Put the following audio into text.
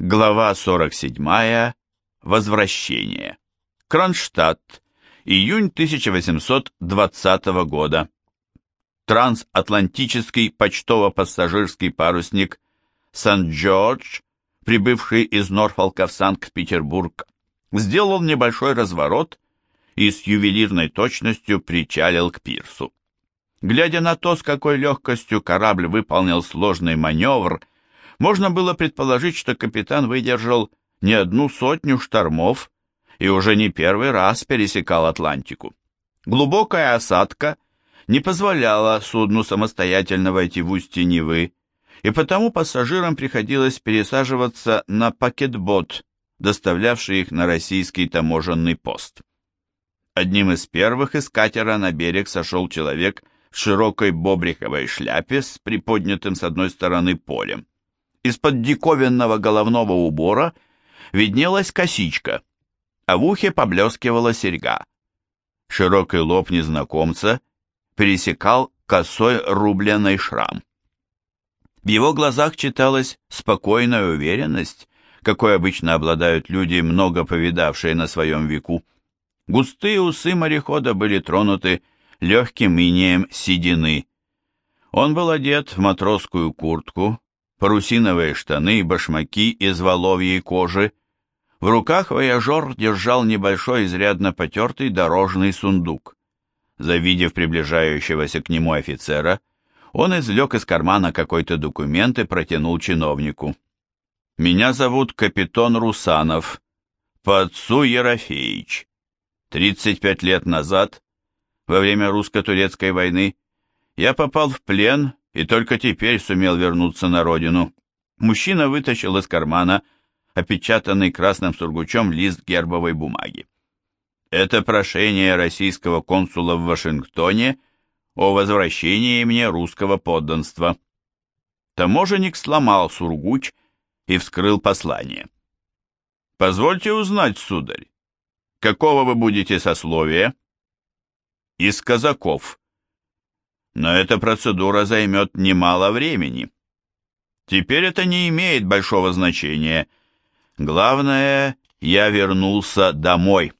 Глава 47. Возвращение. Кронштадт. Июнь 1820 года. Трансатлантический почтово-пассажирский парусник «Сан-Джордж», прибывший из Норфолка в Санкт-Петербург, сделал небольшой разворот и с ювелирной точностью причалил к пирсу. Глядя на то, с какой легкостью корабль выполнил сложный маневр, можно было предположить, что капитан выдержал не одну сотню штормов и уже не первый раз пересекал Атлантику. Глубокая осадка не позволяла судну самостоятельно войти в устье Невы, и потому пассажирам приходилось пересаживаться на пакетбот, доставлявший их на российский таможенный пост. Одним из первых из катера на берег сошел человек в широкой бобриковой шляпе с приподнятым с одной стороны полем. Из-под диковинного головного убора виднелась косичка, а в ухе поблескивала серьга. Широкий лоб незнакомца пересекал косой рубленый шрам. В его глазах читалась спокойная уверенность, какой обычно обладают люди, много повидавшие на своем веку. Густые усы морехода были тронуты легким инеем седины. Он был одет в матросскую куртку, парусиновые штаны и башмаки из воловьей кожи. В руках вояжер держал небольшой изрядно потертый дорожный сундук. Завидев приближающегося к нему офицера, он извлек из кармана какой-то документ и протянул чиновнику. «Меня зовут капитан Русанов, по отцу Ерофеич. 35 лет назад во время русско-турецкой войны, я попал в плен и только теперь сумел вернуться на родину. Мужчина вытащил из кармана опечатанный красным сургучом лист гербовой бумаги. Это прошение российского консула в Вашингтоне о возвращении мне русского подданства. Таможенник сломал сургуч и вскрыл послание. «Позвольте узнать, сударь, какого вы будете сословия?» из казаков. Но эта процедура займет немало времени. Теперь это не имеет большого значения. Главное, я вернулся домой.